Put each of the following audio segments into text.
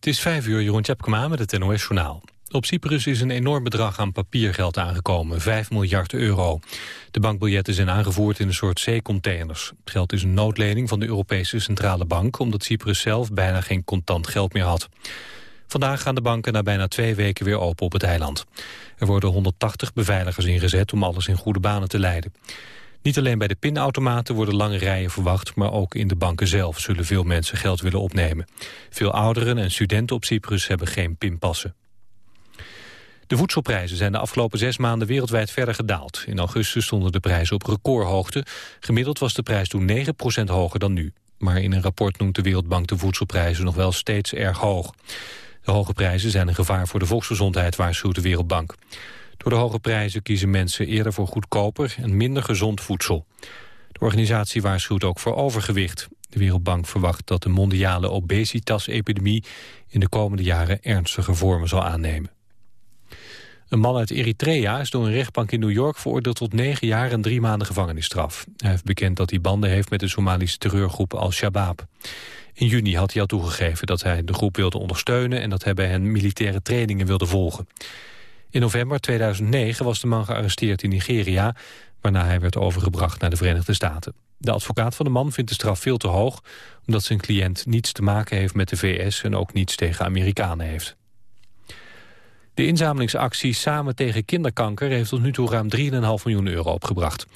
Het is vijf uur, Jeroen Tjepkema met het NOS-journaal. Op Cyprus is een enorm bedrag aan papiergeld aangekomen, 5 miljard euro. De bankbiljetten zijn aangevoerd in een soort zeecontainers. Het geld is een noodlening van de Europese Centrale Bank... omdat Cyprus zelf bijna geen contant geld meer had. Vandaag gaan de banken na bijna twee weken weer open op het eiland. Er worden 180 beveiligers ingezet om alles in goede banen te leiden. Niet alleen bij de pinautomaten worden lange rijen verwacht... maar ook in de banken zelf zullen veel mensen geld willen opnemen. Veel ouderen en studenten op Cyprus hebben geen pinpassen. De voedselprijzen zijn de afgelopen zes maanden wereldwijd verder gedaald. In augustus stonden de prijzen op recordhoogte. Gemiddeld was de prijs toen 9% hoger dan nu. Maar in een rapport noemt de Wereldbank de voedselprijzen nog wel steeds erg hoog. De hoge prijzen zijn een gevaar voor de volksgezondheid, waarschuwt de Wereldbank. Door de hoge prijzen kiezen mensen eerder voor goedkoper en minder gezond voedsel. De organisatie waarschuwt ook voor overgewicht. De Wereldbank verwacht dat de mondiale obesitas-epidemie in de komende jaren ernstige vormen zal aannemen. Een man uit Eritrea is door een rechtbank in New York veroordeeld tot negen jaar en drie maanden gevangenisstraf. Hij heeft bekend dat hij banden heeft met de Somalische terreurgroep Al-Shabaab. In juni had hij al toegegeven dat hij de groep wilde ondersteunen en dat hij bij hen militaire trainingen wilde volgen. In november 2009 was de man gearresteerd in Nigeria... waarna hij werd overgebracht naar de Verenigde Staten. De advocaat van de man vindt de straf veel te hoog... omdat zijn cliënt niets te maken heeft met de VS... en ook niets tegen Amerikanen heeft. De inzamelingsactie Samen tegen kinderkanker... heeft tot nu toe ruim 3,5 miljoen euro opgebracht.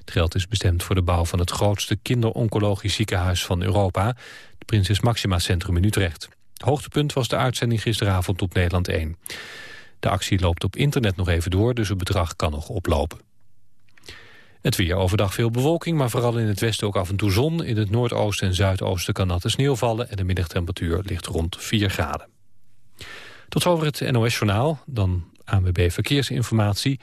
Het geld is bestemd voor de bouw van het grootste kinderoncologisch ziekenhuis van Europa... het Prinses Maxima Centrum in Utrecht. Hoogtepunt was de uitzending gisteravond op Nederland 1. De actie loopt op internet nog even door, dus het bedrag kan nog oplopen. Het weer overdag veel bewolking, maar vooral in het westen ook af en toe zon. In het noordoosten en zuidoosten kan natte sneeuw vallen... en de middagtemperatuur ligt rond 4 graden. Tot over het NOS-journaal, dan ANWB Verkeersinformatie.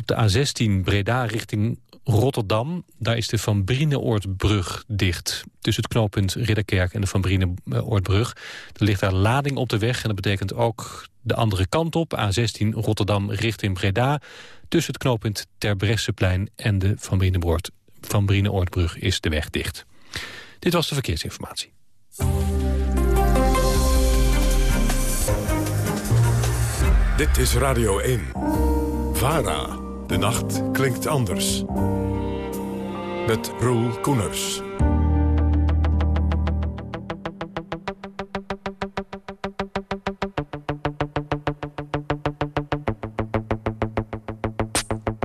Op de A16 Breda richting Rotterdam, daar is de Van Brieneoordbrug dicht. Tussen het knooppunt Ridderkerk en de Van Brieneoordbrug. Er ligt daar lading op de weg en dat betekent ook de andere kant op. A16 Rotterdam richting Breda. Tussen het knooppunt Terbrechtseplein en de Van Brieneoord, Van Brieneoordbrug is de weg dicht. Dit was de verkeersinformatie. Dit is Radio 1. VARA. De nacht klinkt anders. Met Roel Koeners.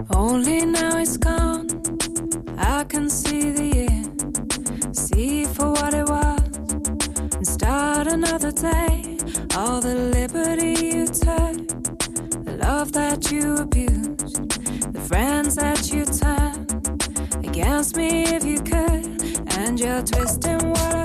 Only now it's gone. I can see the end. See for what it was. And start another day. All the liberty you took. The love that you abused. Friends that you turned against me if you could. And you're twisting what I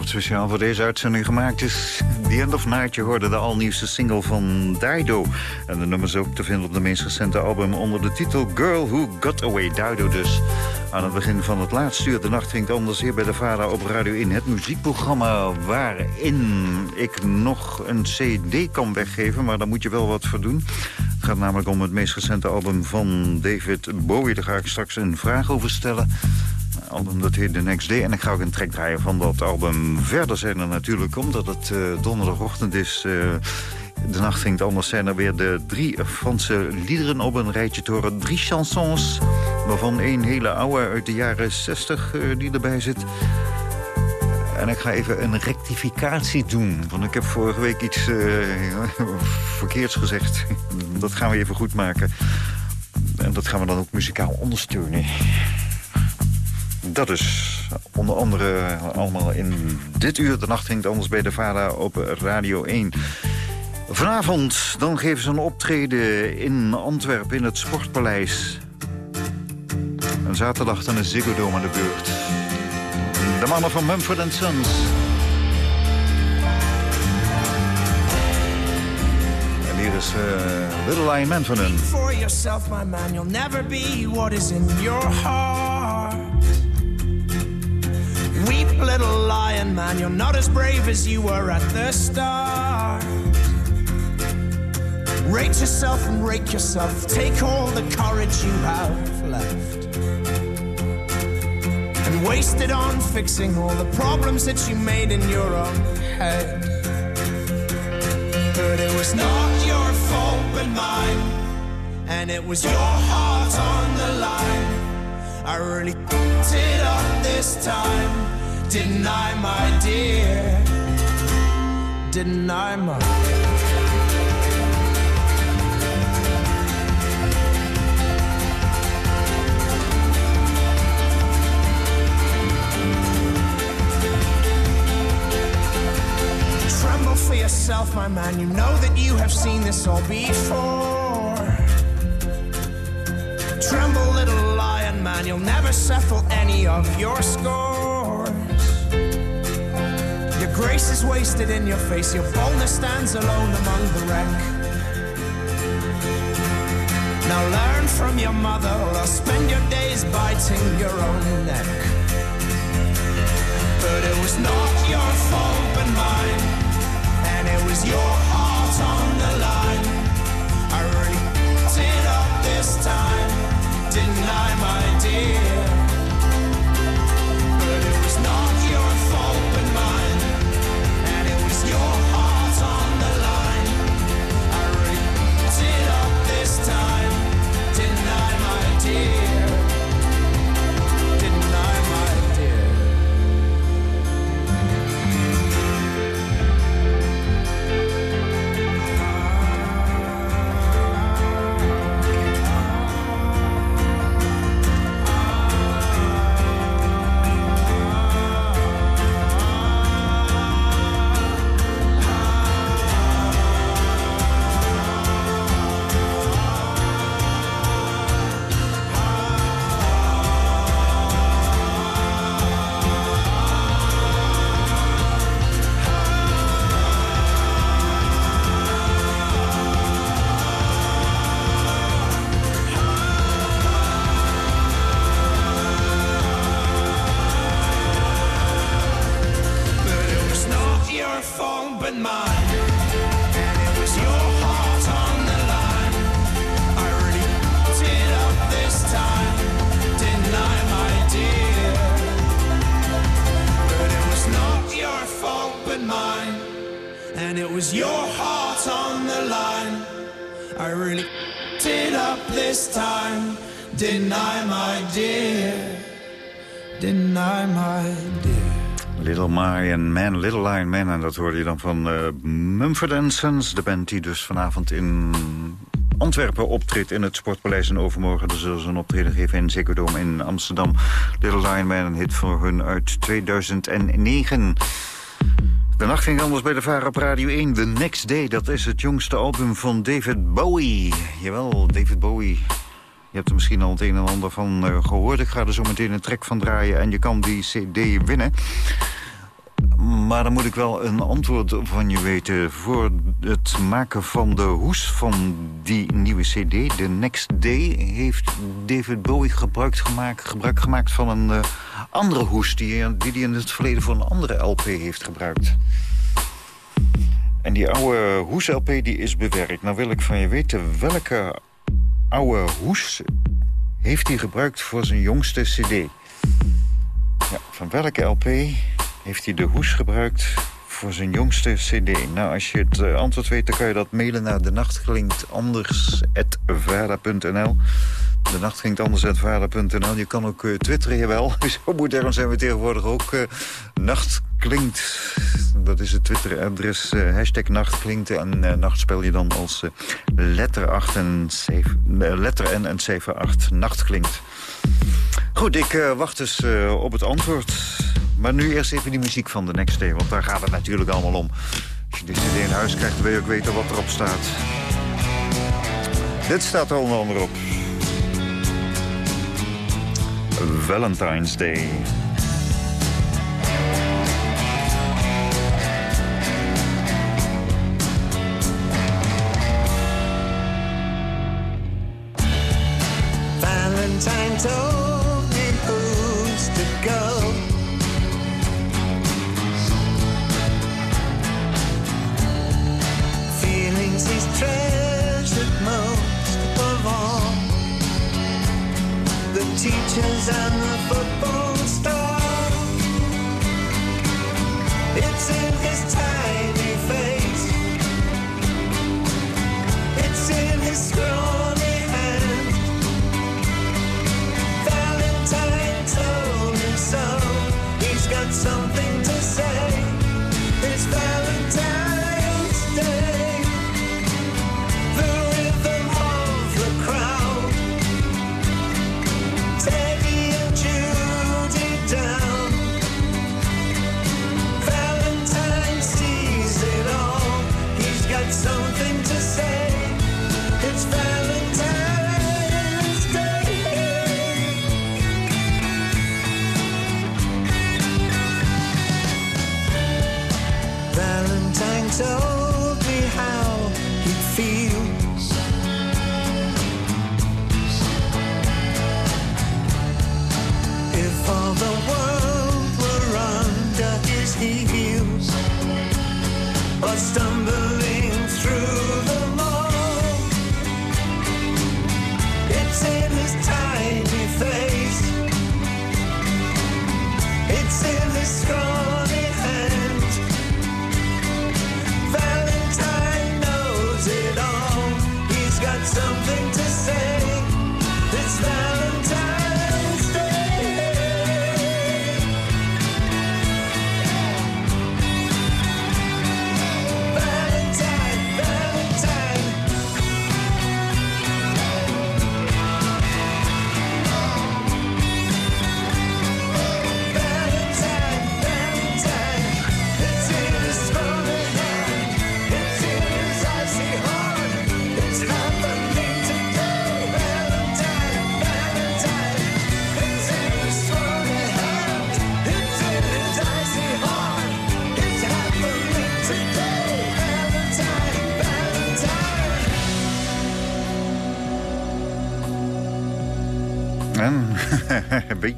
het speciaal voor deze uitzending gemaakt is. The End of Night, je hoorde de alnieuwste single van Dido. En de nummer is ook te vinden op de meest recente album onder de titel Girl Who Got Away. Dido dus. Aan het begin van het laatste uur de nacht ging anders hier bij de Vader op Radio in Het muziekprogramma waarin ik nog een cd kan weggeven, maar daar moet je wel wat voor doen. Het gaat namelijk om het meest recente album van David Bowie. Daar ga ik straks een vraag over stellen album dat heet The Next Day. En ik ga ook een track draaien van dat album. Verder zijn er natuurlijk, omdat het uh, donderdagochtend is... Uh, de nacht ging anders zijn er weer de drie Franse liederen op een rijtje te horen. Drie chansons, waarvan één hele oude uit de jaren 60 uh, eh, die erbij zit. En ik ga even een rectificatie doen. Want ik heb vorige week iets verkeerds gezegd. Dat gaan we even goed maken. En dat gaan we dan ook muzikaal ondersteunen. Dat is onder andere allemaal in dit uur. De nacht het anders bij de VARA op Radio 1. Vanavond dan geven ze een optreden in Antwerpen in het Sportpaleis. En zaterdag dan is Ziggo Dome aan de beurt. De mannen van Mumford Sons. En hier is Little Lion Man van hun. For yourself, my man, you'll never be what is in your heart. Little lion man, you're not as brave as you were at the start. Rate yourself and rake yourself, take all the courage you have left. And waste it on fixing all the problems that you made in your own head. But it was not your fault but mine, and it was your heart on the line. I really it up this time didn't my dear? Didn't my Tremble for yourself, my man. You know that you have seen this all before. Tremble, little lion man. You'll never settle any of your score grace is wasted in your face, your boldness stands alone among the wreck. Now learn from your mother, or spend your days biting your own neck. But it was not your fault but mine, hoorde je dan van uh, Mumford Sons. De band die dus vanavond in Antwerpen optreedt in het Sportpaleis. En overmorgen dus zullen ze een optreden geven in Dome in Amsterdam. Little Lion Man, een hit voor hun uit 2009. De nacht ging anders bij de Vara op Radio 1. The Next Day, dat is het jongste album van David Bowie. Jawel, David Bowie. Je hebt er misschien al het een en ander van uh, gehoord. Ik ga er zo meteen een track van draaien en je kan die cd winnen. Maar dan moet ik wel een antwoord van je weten. Voor het maken van de hoes van die nieuwe cd, The Next Day... heeft David Bowie gebruik gemaakt, gebruik gemaakt van een uh, andere hoes... die hij die in het verleden voor een andere LP heeft gebruikt. En die oude hoes-LP die is bewerkt. Nou wil ik van je weten welke oude hoes heeft hij gebruikt voor zijn jongste cd. Ja, van welke LP heeft hij de hoes gebruikt voor zijn jongste cd? Nou, als je het eh, antwoord weet, dan kan je dat mailen naar de nacht. De nacht klinkt anders.vader.nl. Je kan ook uh, twitteren, jawel. Zo modern zijn we tegenwoordig ook. Uh, nacht klinkt, dat is het Twitter-adres. Uh, hashtag nacht klinkt. En nacht spel je dan als letter 8 en 7, letter N en 7 8. Nacht klinkt. Goed, ik wacht dus op het antwoord. Maar nu eerst even die muziek van de Next Day. Want daar gaat het natuurlijk allemaal om. Als je dit cd in huis krijgt, wil je ook weten wat erop staat. Dit staat er onder andere op. Valentine's Day. Valentine's Day. The teachers and the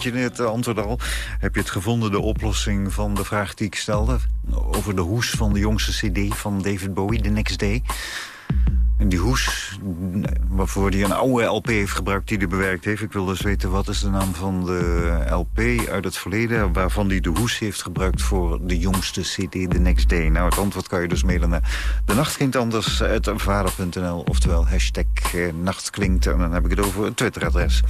weet je het antwoord al? Heb je het gevonden, de oplossing van de vraag die ik stelde? Over de hoes van de jongste cd van David Bowie, The Next Day? En die hoes, waarvoor hij een oude LP heeft gebruikt die hij bewerkt heeft. Ik wil dus weten, wat is de naam van de LP uit het verleden... waarvan hij de hoes heeft gebruikt voor de jongste CD The Next Day. Nou, het antwoord kan je dus mailen naar de nacht uit vader.nl. Oftewel hashtag eh, nachtklinkt. En dan heb ik het over een Twitteradres.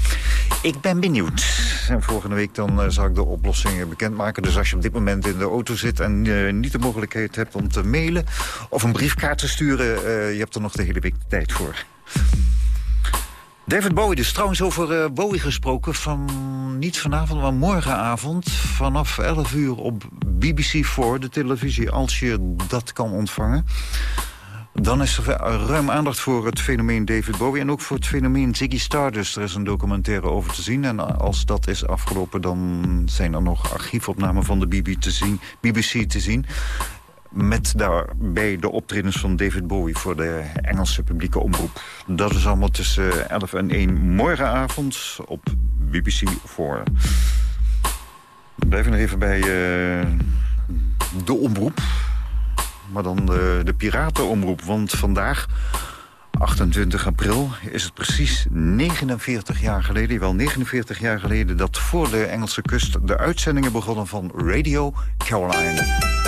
Ik ben benieuwd. En volgende week dan uh, zal ik de oplossingen bekendmaken. Dus als je op dit moment in de auto zit en uh, niet de mogelijkheid hebt om te mailen... of een briefkaart te sturen, je hebt er nog de hele week tijd voor. David Bowie, dus trouwens over uh, Bowie gesproken... van niet vanavond, maar morgenavond... vanaf 11 uur op BBC4, de televisie, als je dat kan ontvangen. Dan is er ruim aandacht voor het fenomeen David Bowie... en ook voor het fenomeen Ziggy Stardust. Er is een documentaire over te zien. En als dat is afgelopen, dan zijn er nog archiefopnamen van de BBC te zien. Met daarbij de optredens van David Bowie voor de Engelse publieke omroep. Dat is allemaal tussen 11 en 1 morgenavond op BBC 4. We blijven nog even bij uh, de omroep. Maar dan de, de piratenomroep. Want vandaag, 28 april, is het precies 49 jaar geleden... wel 49 jaar geleden dat voor de Engelse kust... de uitzendingen begonnen van Radio Caroline.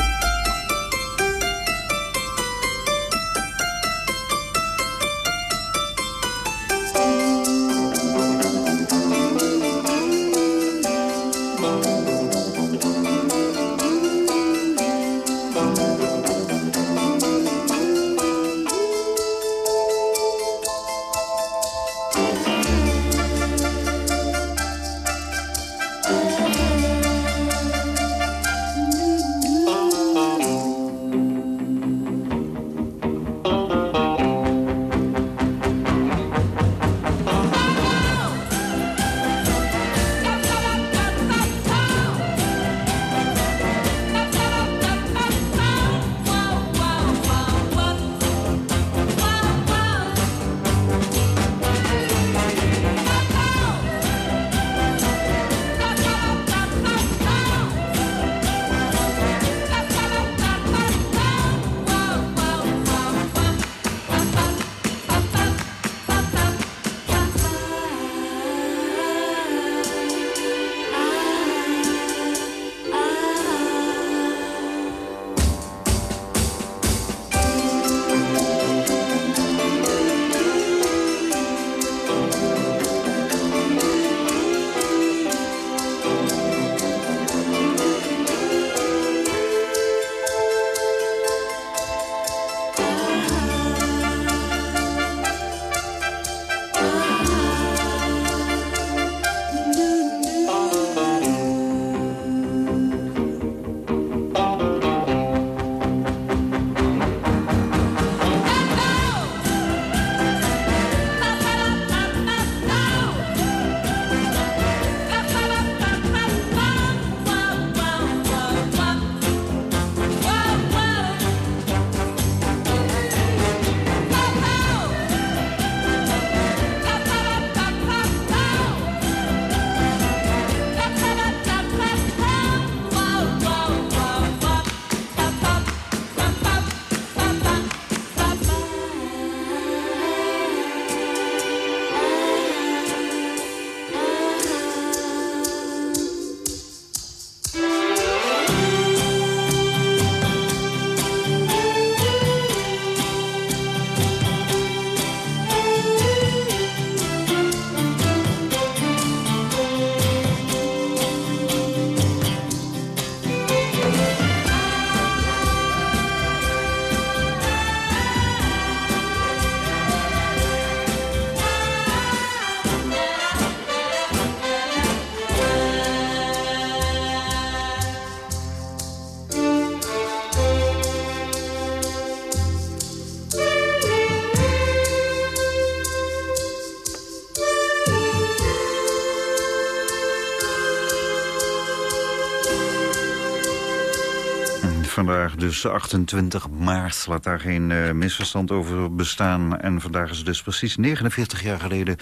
Dus 28 maart. Laat daar geen uh, misverstand over bestaan. En vandaag is het dus precies 49 jaar geleden...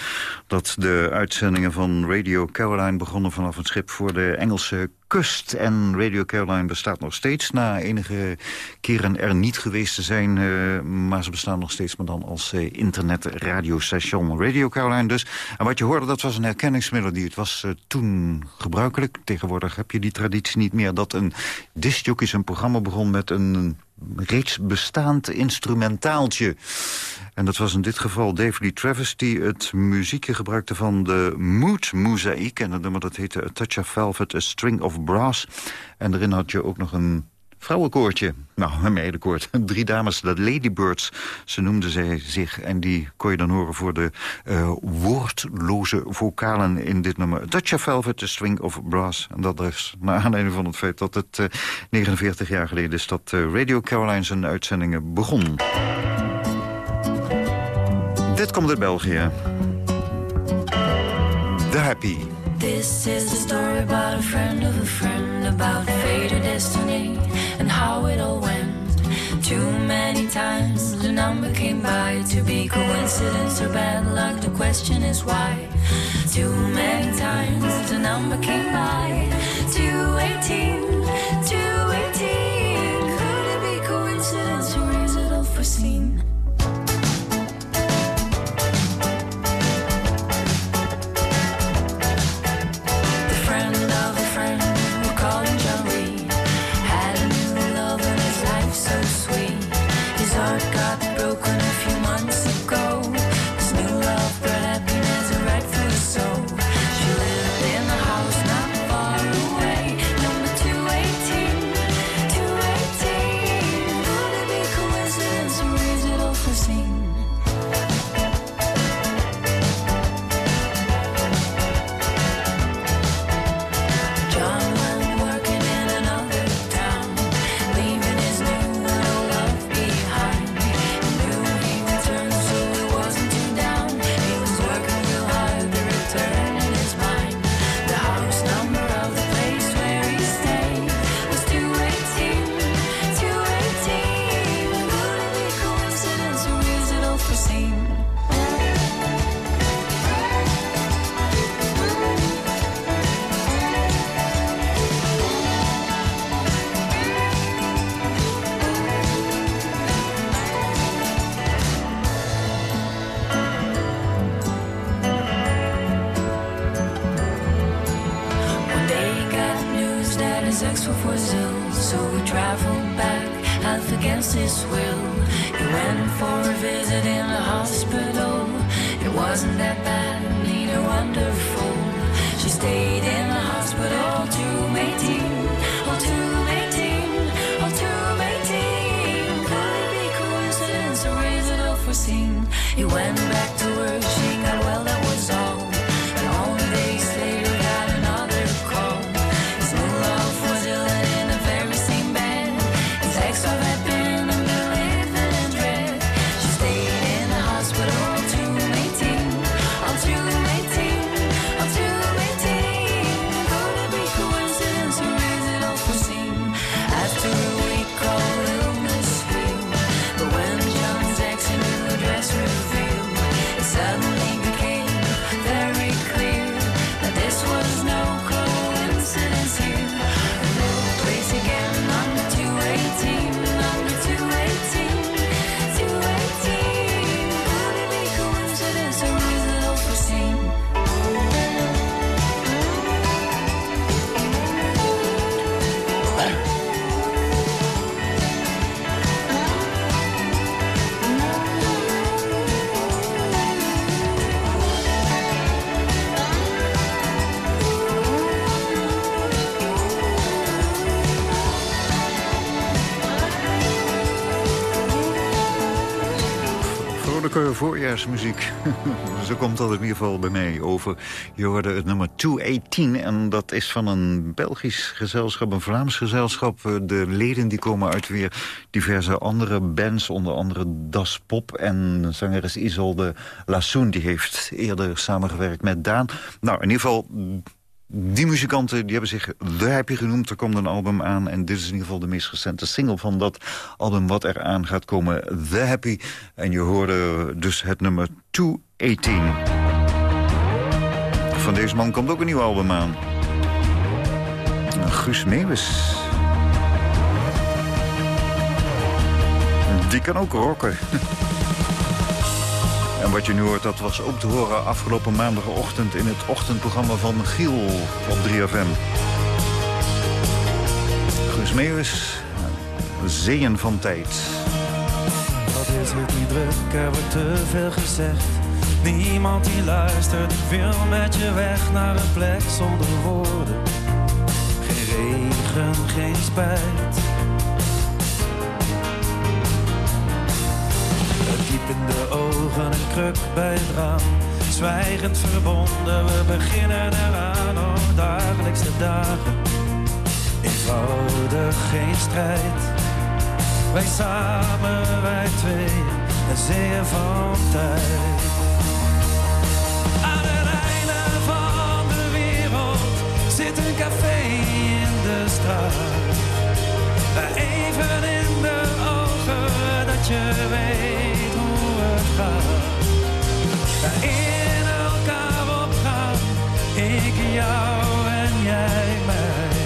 dat de uitzendingen van Radio Caroline begonnen vanaf het schip voor de Engelse kust. En Radio Caroline bestaat nog steeds na enige keren er niet geweest te zijn. Uh, maar ze bestaan nog steeds, maar dan als uh, internetradiostation. Radio Caroline dus. En wat je hoorde, dat was een herkenningsmelodie. Het was uh, toen gebruikelijk. Tegenwoordig heb je die traditie niet meer... dat een discjockey een programma begon met een reeds bestaand instrumentaaltje. En dat was in dit geval Dave Lee Travis... die het muziekje gebruikte van de Mood Mozaïek. En dat nummer dat heette A Touch of Velvet, A String of Brass. En daarin had je ook nog een vrouwenkoortje. Nou, een meidenkoord. Drie dames, de Ladybirds, ze noemden zij zich. En die kon je dan horen voor de uh, woordloze vocalen in dit nummer. Dutch Velvet, The String of Brass. En dat is naar aanleiding van het feit dat het uh, 49 jaar geleden is... dat uh, Radio Caroline zijn uitzendingen begon. Dit komt uit België. The Happy. This is the story about a friend of a friend About fate or destiny And how it all went. Too many times the number came by To be coincidence or bad luck. The question is why? Too many times the number came by. 218, 218 Could it be coincidence or is it all foreseen? Voorjaarsmuziek. Zo komt dat in ieder geval bij mij over. Je hoorde het nummer 218 en dat is van een Belgisch gezelschap, een Vlaams gezelschap. De leden die komen uit weer diverse andere bands, onder andere Das Pop. En zangeres Isolde Lassoen, die heeft eerder samengewerkt met Daan. Nou, in ieder geval die muzikanten die hebben zich The Happy genoemd. Er komt een album aan en dit is in ieder geval de meest recente single van dat album wat eraan gaat komen. The Happy. En je hoorde dus het nummer 218. Van deze man komt ook een nieuw album aan. Guus Meeuwis. Die kan ook rocken. En wat je nu hoort, dat was ook te horen afgelopen maandagochtend... in het ochtendprogramma van Giel op 3FM. Guus Meeuwis, Zeeën van Tijd. Wat is het niet druk, er wordt te veel gezegd. Niemand die luistert, wil met je weg naar een plek zonder woorden. Geen regen, geen spijt. Diep in de ogen, een kruk bij het raam. Zwijgend verbonden, we beginnen eraan. Oh, dagelijkse dagen, eenvoudig geen strijd. Wij samen, wij twee, een zeeën van tijd. Aan het einde van de wereld zit een café in de straat. Even in de ogen dat je weet gaat. In elkaar opgaan, ik jou en jij mij.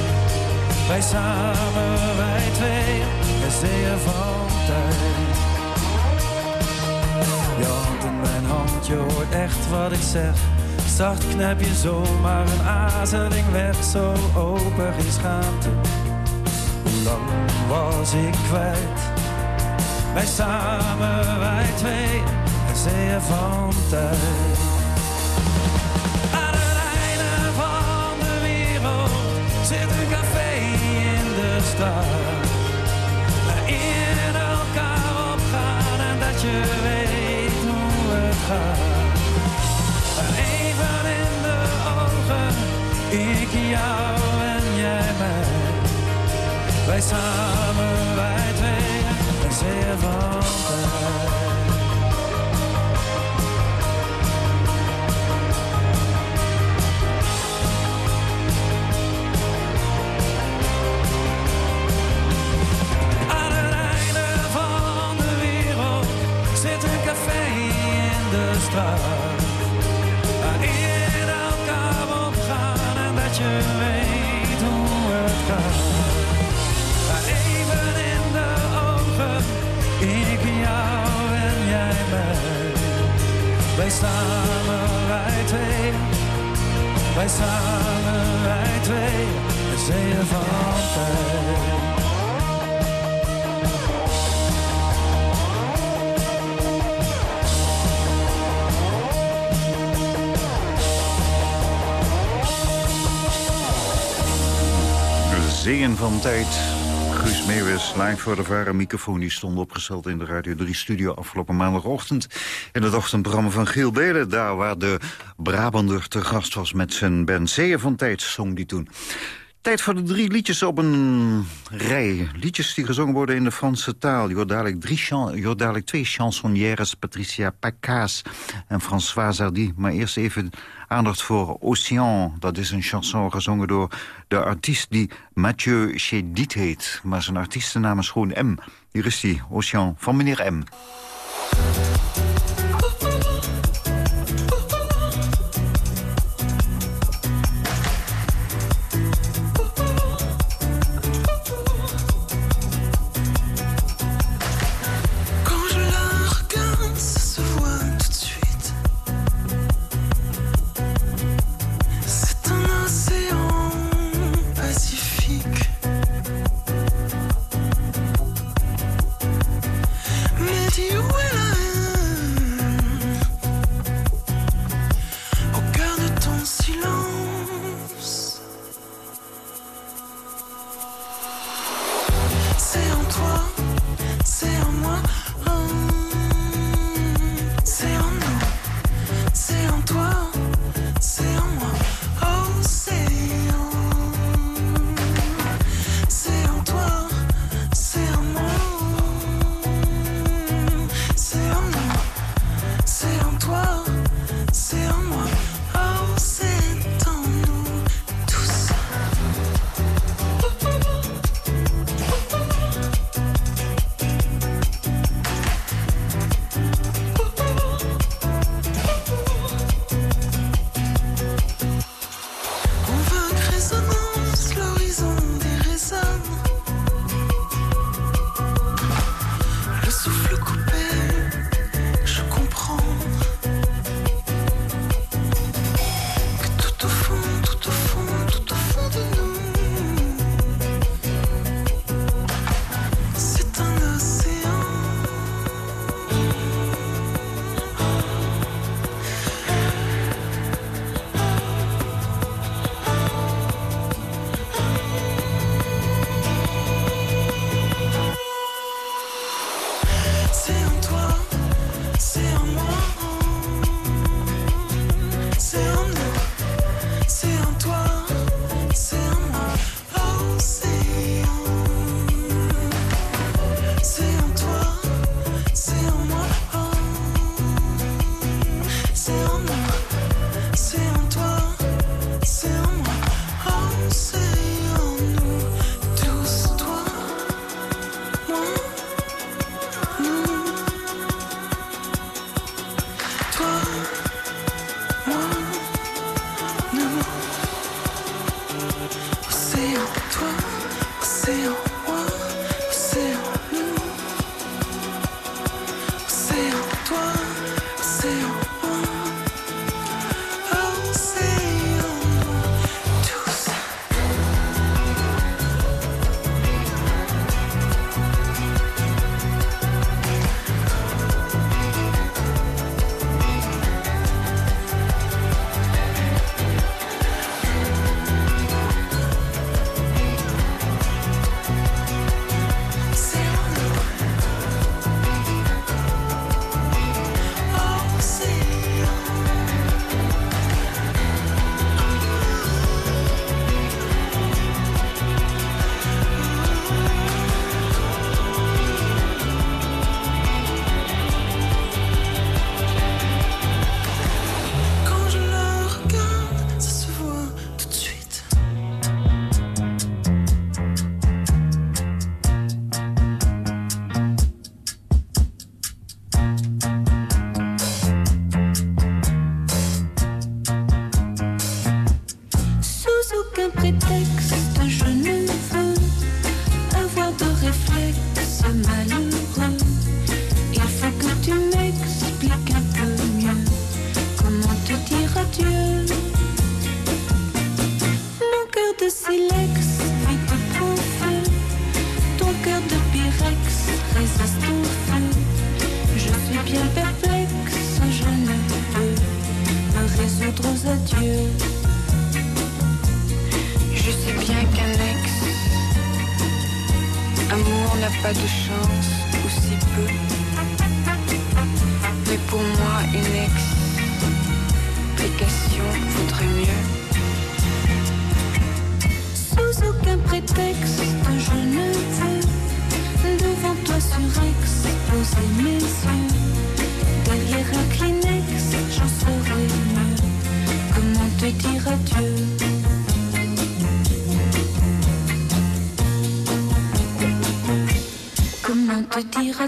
Wij samen, wij twee, een zeeën van tijd. Je hand in mijn hand, je hoort echt wat ik zeg. Zacht knap je zomaar een azeling weg, zo open, geen schaamte. Hoe lang was ik kwijt? Wij samen, wij twee, zeeën van tijd. Aan het einde van de wereld zit een café in de stad. In elkaar opgaan en dat je weet hoe het gaat. Even in de ogen, ik jou en jij mij. Wij samen, wij twee, een zeeën van tijd. Wij samen, wij twee. Wij samen, wij twee. Een zeeën van tijd. Zeeën van Tijd. Guus Meeuwis, live voor de varen microfoon. Die stond opgesteld in de Radio 3 studio afgelopen maandagochtend. In het ochtendprogramma van Giel Belen. Daar waar de Brabander te gast was met zijn band Zeeën van Tijd, zong die toen. Tijd voor de drie liedjes op een rij. Liedjes die gezongen worden in de Franse taal. Je hoort drie chan je twee chansonnières. Patricia Pacaas en François Hardy. Maar eerst even aandacht voor Ocean. Dat is een chanson gezongen door de artiest die Mathieu Chédid heet. Maar zijn artiestennaam is gewoon M. Hier is die, Ocean, van meneer M. 脱。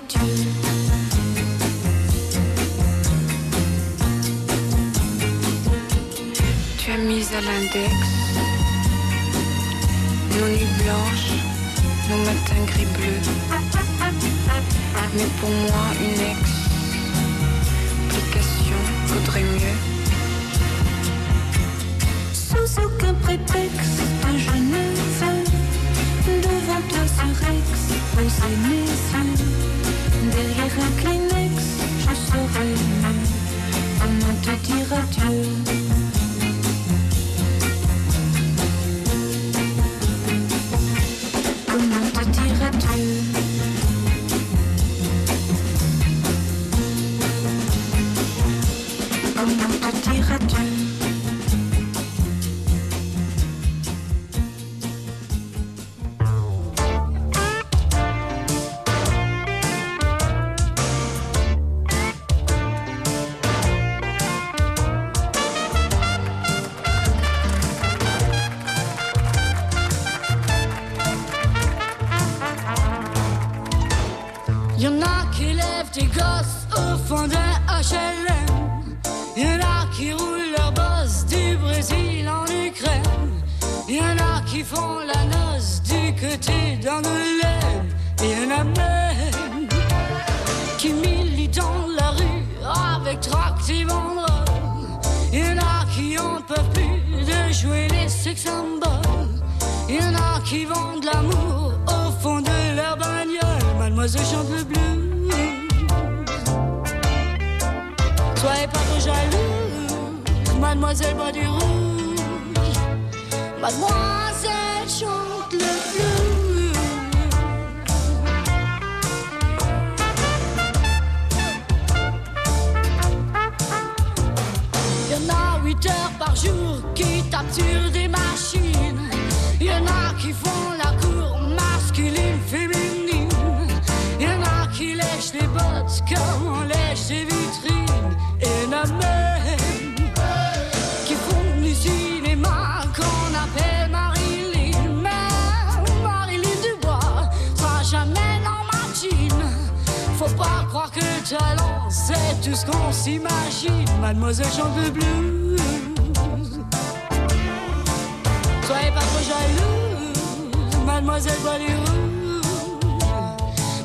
Tu as mis à l'index nos nuits blanches, nos matins gris bleus. Mais pour moi, sex symboles. Y'en a qui vendent l'amour au fond de leur bagnole. Mademoiselle chante le blues. Soyez pas trop jaloux, mademoiselle boit du rouge. Mademoiselle chante le blues. Y'en a 8 heures par jour qui des machines. Y'en a qui font la cour masculine, féminine. Y'en a qui lèchent les bottes comme on lèche les vitrines. Et même qui font du cinéma qu'on appelle Marilyn. Mais Marilyn Dubois sera jamais dans ma jean. Faut pas croire que le talent c'est tout ce qu'on s'imagine. Mademoiselle le blues. Soyez pas trop jalouse, mademoiselle rouge.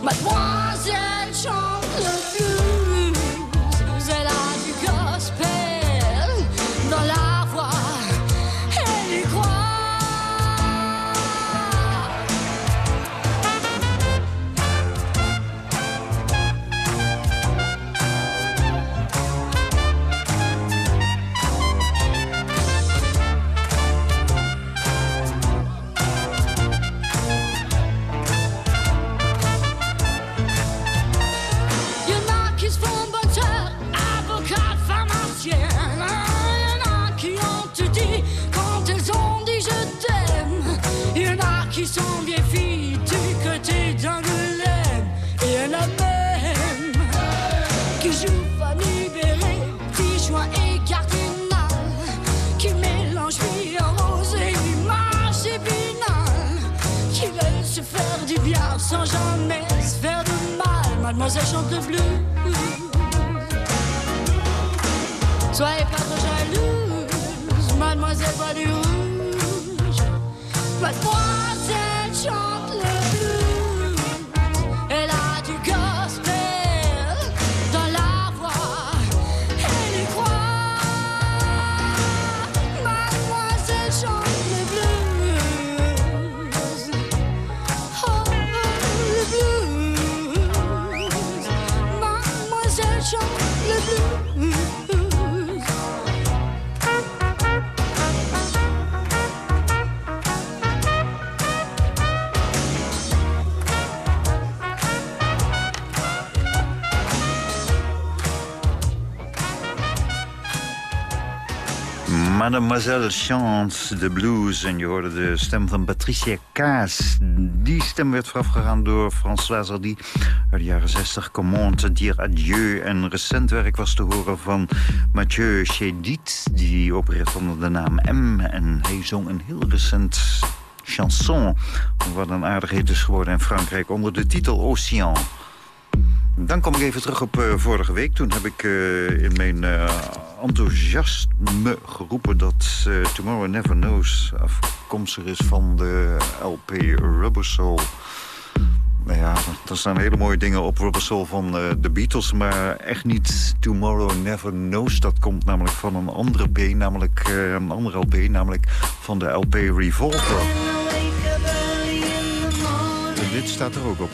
Mademoiselle chante ça chante bleu. Soyez pas trop jalouse, mademoiselle pas du Rouge. Mademoiselle chante. De blues. En je hoorde de stem van Patricia Kaas. Die stem werd voorafgegaan door François Hardy uit de jaren 60. Comment te dire adieu. En recent werk was te horen van Mathieu Chédid. Die opereert onder de naam M. En hij zong een heel recent chanson. Wat een aardig hit is geworden in Frankrijk onder de titel Ocean. Dan kom ik even terug op uh, vorige week. Toen heb ik uh, in mijn uh, enthousiasme geroepen dat Tomorrow Never Knows afkomstig is van de LP Rubber Soul. Nou ja, er staan hele mooie dingen op Rubber Soul van de Beatles... maar echt niet Tomorrow Never Knows. Dat komt namelijk van een andere P, namelijk een andere LP... namelijk van de LP Revolver. En dit staat er ook op.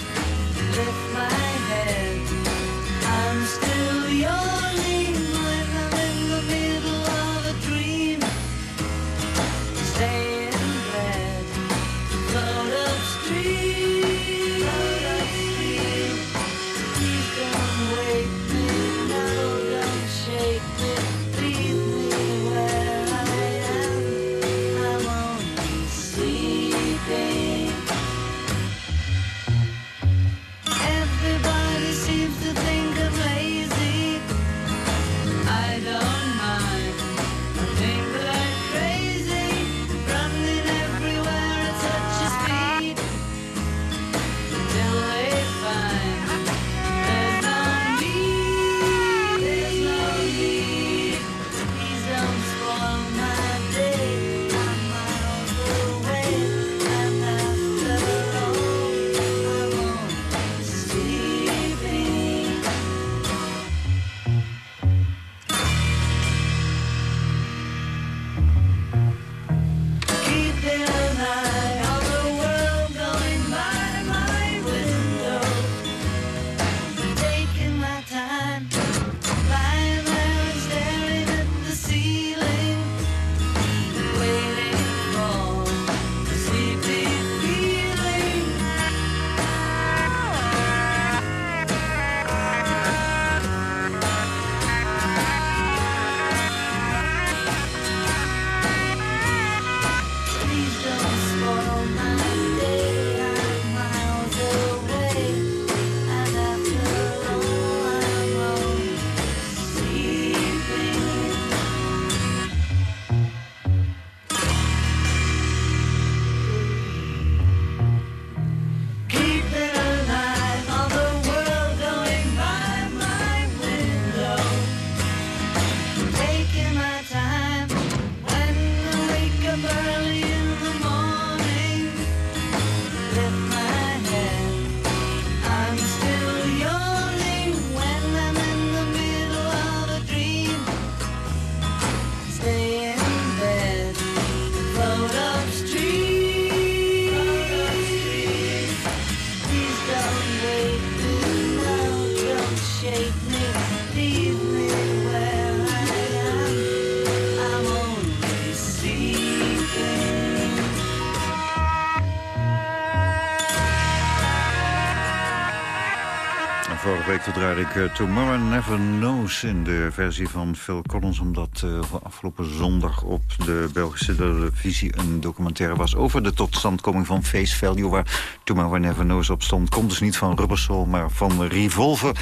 ik uh, Tomorrow Never Knows in de versie van Phil Collins... omdat uh, afgelopen zondag op de Belgische televisie een documentaire was... over de totstandkoming van Face Value, waar Tomorrow Never Knows op stond. Komt dus niet van Rubber Soul, maar van Revolver.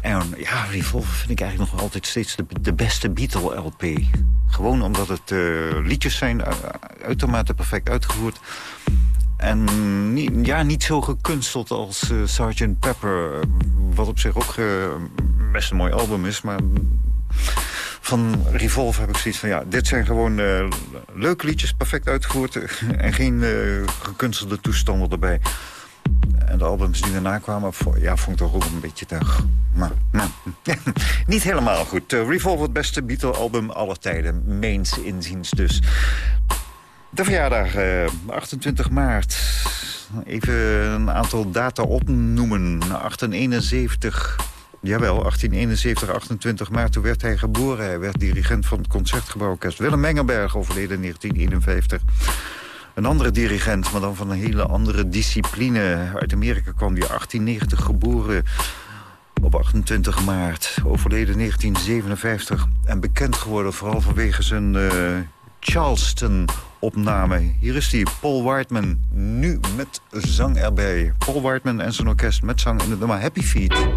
En ja, Revolver vind ik eigenlijk nog altijd steeds de, beste Beatle-LP. Gewoon omdat het uh, liedjes zijn, uitermate perfect uitgevoerd... En ja, niet zo gekunsteld als Sgt. Pepper. Wat op zich ook uh, best een mooi album is. Maar van Revolve heb ik zoiets van... ja, dit zijn gewoon uh, leuke liedjes, perfect uitgevoerd... en geen gekunstelde toestanden erbij. En de albums die daarna kwamen, ja, vond ik toch ook een beetje te... Maar, nou, niet helemaal goed. Revolve, het beste Beatle-album aller tijden. Meens inziens dus. De verjaardag, uh, 28 maart. Even een aantal data opnoemen. 1871, jawel, 1871, 28 maart, toen werd hij geboren. Hij werd dirigent van het Concertgebouworkest. Willem Mengelberg overleden in 1951. Een andere dirigent, maar dan van een hele andere discipline. Uit Amerika kwam hij 1890 geboren op 28 maart. Overleden 1957 en bekend geworden vooral vanwege zijn... Uh, Charleston opname. Hier is die Paul Whiteman, nu met zang erbij. Paul Whiteman en zijn orkest met zang in het nummer Happy Feet.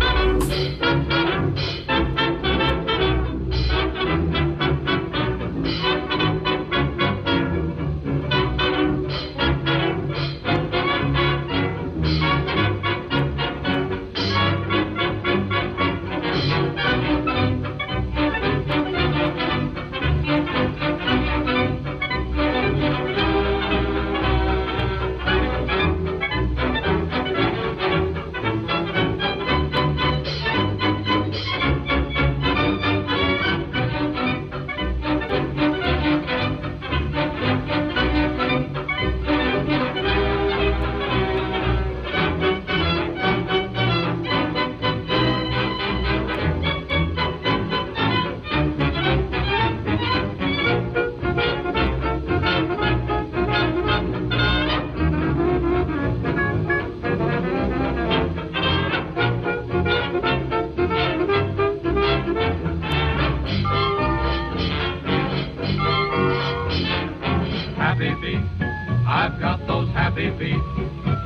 I've got those happy feet.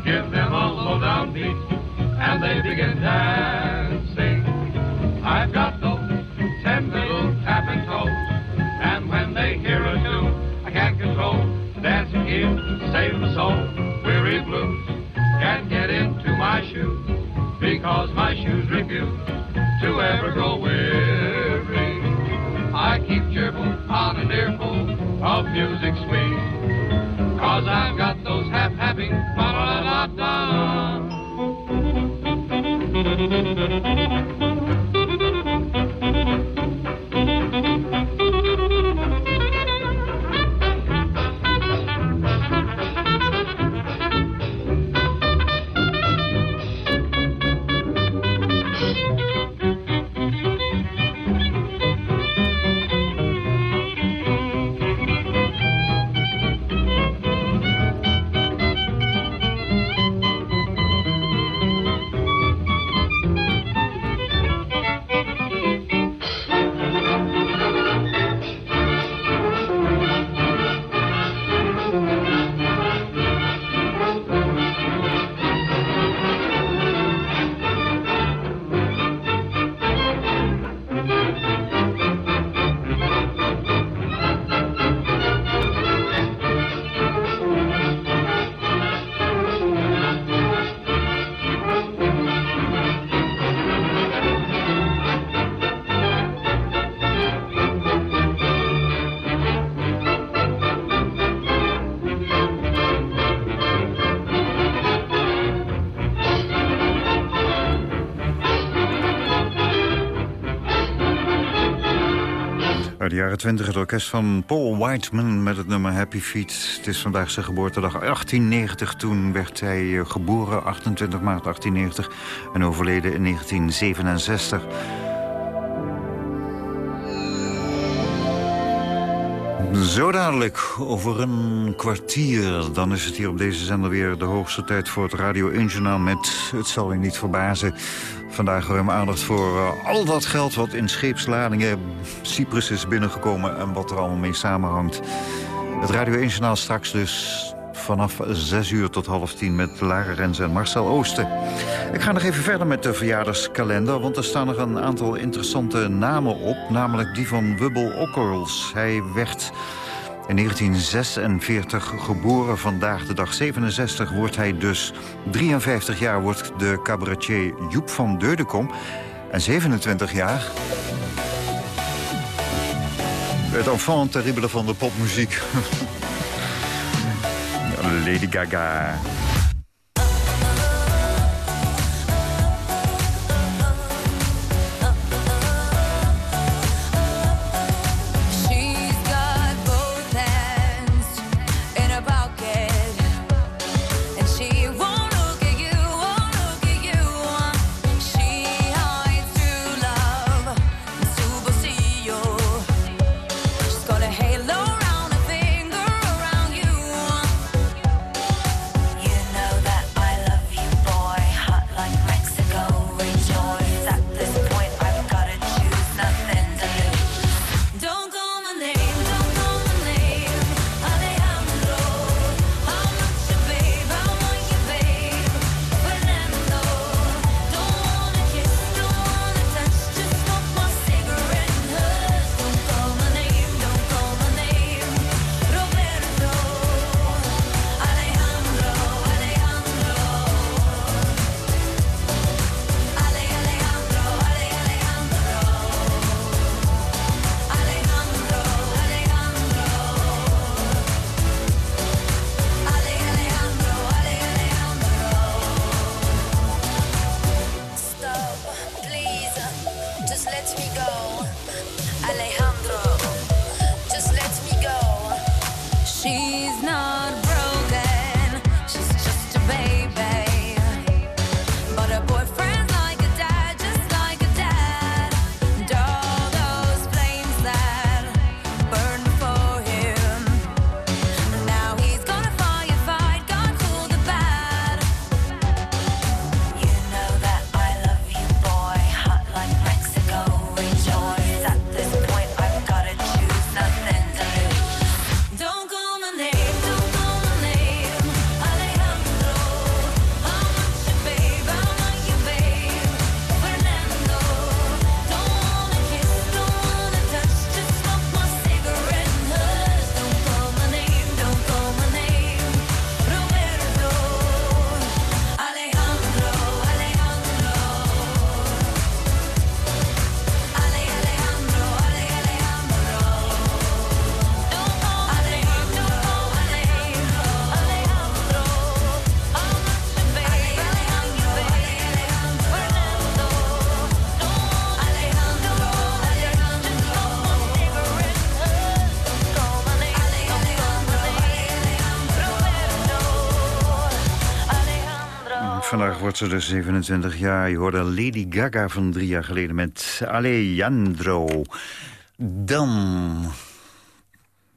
Give them a low down beat, and they begin dancing. I've got those ten little tapping toes, and when they hear a tune, I can't control the dancing gears, save my soul. Weary blues can't get into my shoes because my shoes refuse to ever grow weary. I keep cheerful on an earful of music sweet. Cause I've got those half happy Uit de jaren 20 het orkest van Paul Whiteman met het nummer Happy Feet. Het is vandaag zijn geboortedag 1890. Toen werd hij eh, geboren, 28 maart 1890. En overleden in 1967. Zo dadelijk, over een kwartier, dan is het hier op deze zender weer de hoogste tijd voor het Radio 1 Journaal met, het zal u niet verbazen, vandaag ruim aandacht voor eh, al dat geld wat in scheepsladingen Cyprus is binnengekomen en wat er allemaal mee samenhangt. Het Radio 1 Journaal straks dus vanaf 6 uur tot half tien met Lara Rens en Marcel Oosten. Ik ga nog even verder met de verjaardagskalender... want er staan nog een aantal interessante namen op... namelijk die van Wubbel Ockels. Hij werd in 1946 geboren, vandaag de dag 67 wordt hij dus. 53 jaar wordt de cabaretier Joep van Deudekom. En 27 jaar... Het enfant terrible van de popmuziek. Lady Gaga. Vandaag wordt ze dus 27 jaar. Je hoorde Lady Gaga van drie jaar geleden met Alejandro. Dan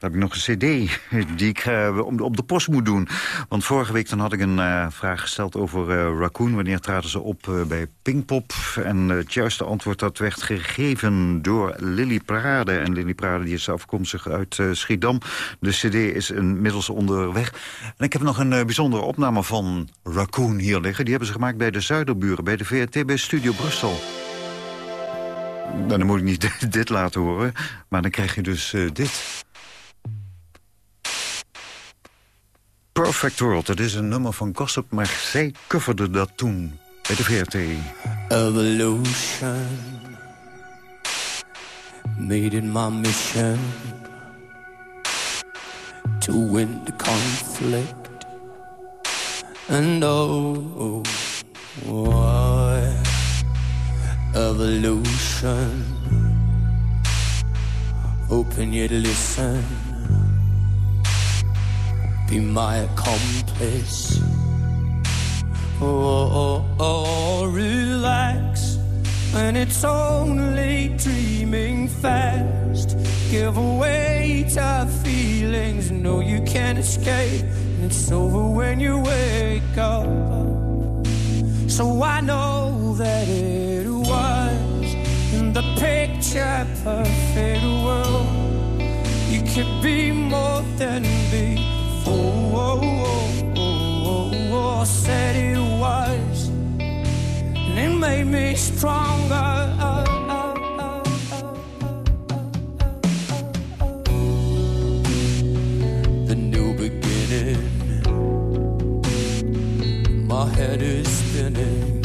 dan heb ik nog een cd die ik uh, op de post moet doen. Want vorige week dan had ik een uh, vraag gesteld over uh, Raccoon. Wanneer traden ze op bij Pinkpop? En het juiste antwoord dat werd gegeven door Lily Prade. En Lily Prade die is afkomstig uit Schiedam. De cd is inmiddels onderweg. En ik heb nog een bijzondere opname van Raccoon hier liggen. Die hebben ze gemaakt bij de Zuiderburen, bij de VRT, bij Studio Brussel. Nou, dan moet ik niet dit laten horen. Maar dan krijg je dus dit. Perfect World. Dat is een nummer van Gossip, maar zij coverde dat toen bij de VRT. Evolution Made it my mission To win the conflict And oh, why Evolution Open yet listen be my accomplice. Oh, oh, oh, relax. And it's only dreaming fast. Give away to feelings. No, you can't escape. And it's over when you wake up. So I know that it was in the picture perfect world. You could be more than be oh, oh, oh, oh, said it was, and it made me stronger. The new beginning, my head is spinning.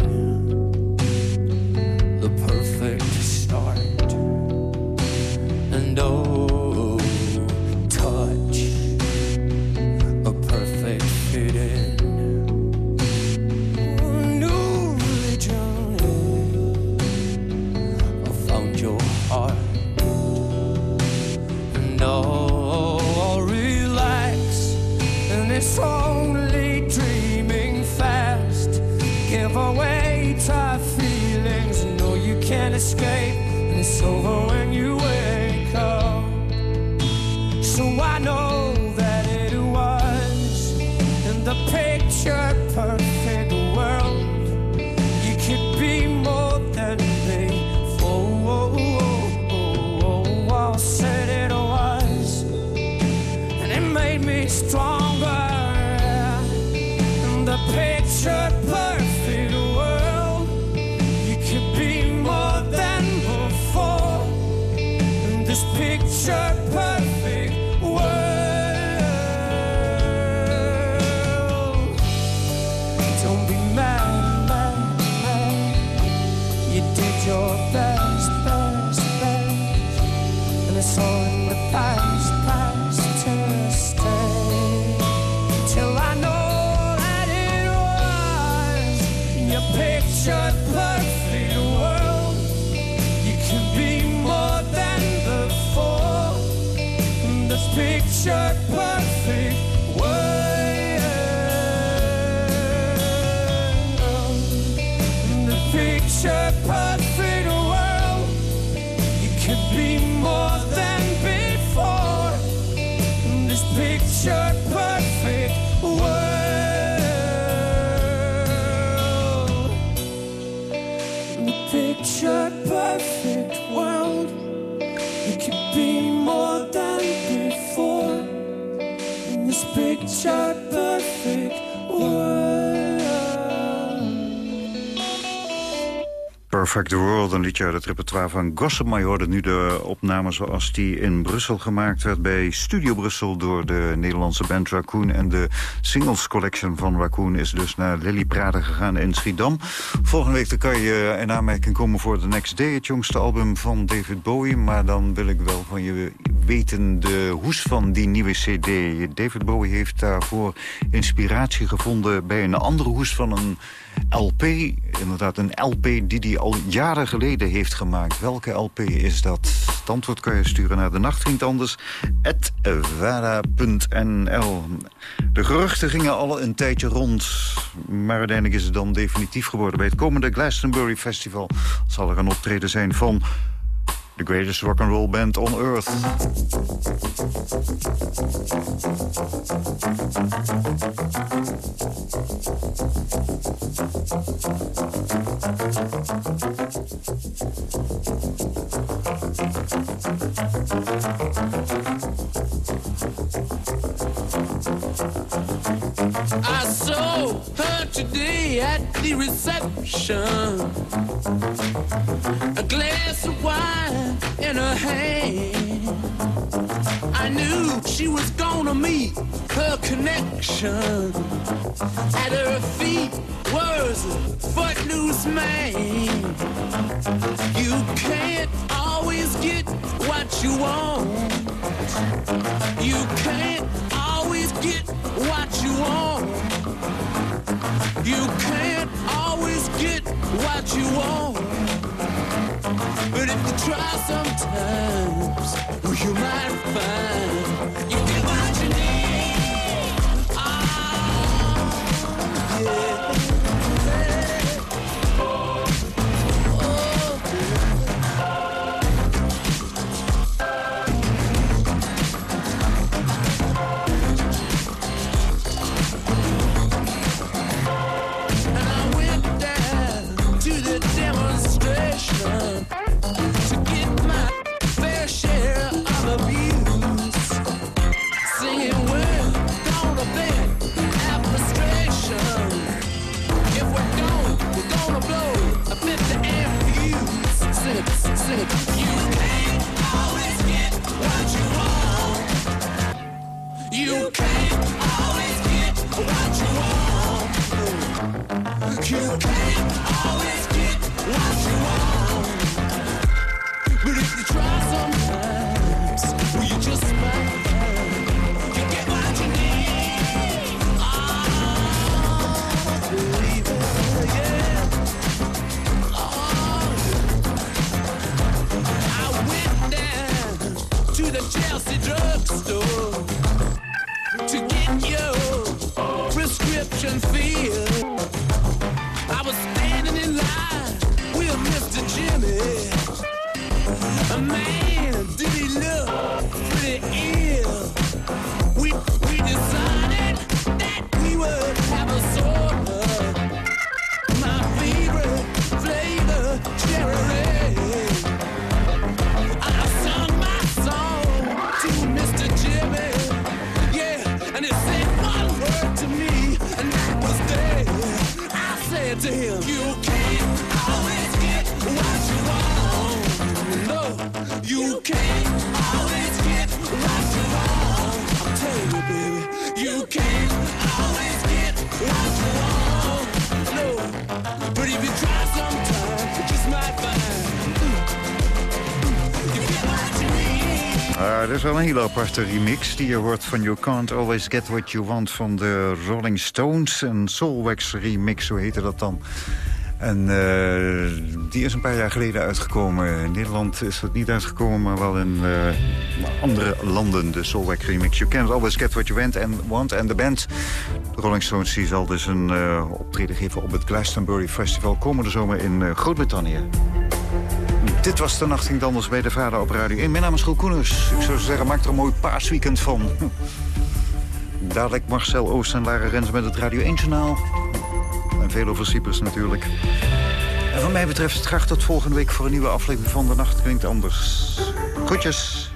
Picture perfect world. The picture perfect world. You could be more than before. This picture shine. Perfect World, een liedje uit het repertoire van Gossip. Je hoorde nu de opname zoals die in Brussel gemaakt werd... bij Studio Brussel door de Nederlandse band Raccoon. En de singles collection van Raccoon is dus naar Lily Prade gegaan in Schiedam. Volgende week kan je in aanmerking komen voor The Next Day... het jongste album van David Bowie. Maar dan wil ik wel van je weten de hoes van die nieuwe cd. David Bowie heeft daarvoor inspiratie gevonden... bij een andere hoes van een LP. Inderdaad, een LP die hij al jaren geleden heeft gemaakt. Welke LP is dat? Het antwoord kan je sturen naar de nacht anders. vara.nl. De geruchten gingen al een tijdje rond. Maar uiteindelijk is het dan definitief geworden. Bij het komende Glastonbury Festival zal er een optreden zijn van... The greatest rock and roll band on earth. I saw her today at the reception. A glass of wine hand. I knew she was gonna meet her connection. At her feet was a footloose man. You can't always get what you want. You can't always get what you want. You can't always get what you want. If you try sometimes, you might find to get your prescription filled. Ah, dat is wel een hele aparte remix die je hoort van You Can't Always Get What You Want van de Rolling Stones. Een Soulwax remix, zo heette dat dan. En eh, die is een paar jaar geleden uitgekomen. In Nederland is het niet uitgekomen, maar wel in eh, andere landen. De Soulwax remix. You Can't Always Get What You Want. En want and the band, de Rolling Stones, die zal dus een eh, optreden geven op het Glastonbury Festival komende zomer in Groot-Brittannië. Dit was de Nacht Anders bij de Vader op Radio 1. Mijn naam is Roel Koeners. Ik zou zeggen, maak er een mooi paasweekend van. Dadelijk Marcel Oost en Lara Rens met het Radio 1-journaal. En veel over Cyprus natuurlijk. En wat mij betreft graag tot volgende week voor een nieuwe aflevering van De Nacht Klinkt Anders. Groetjes.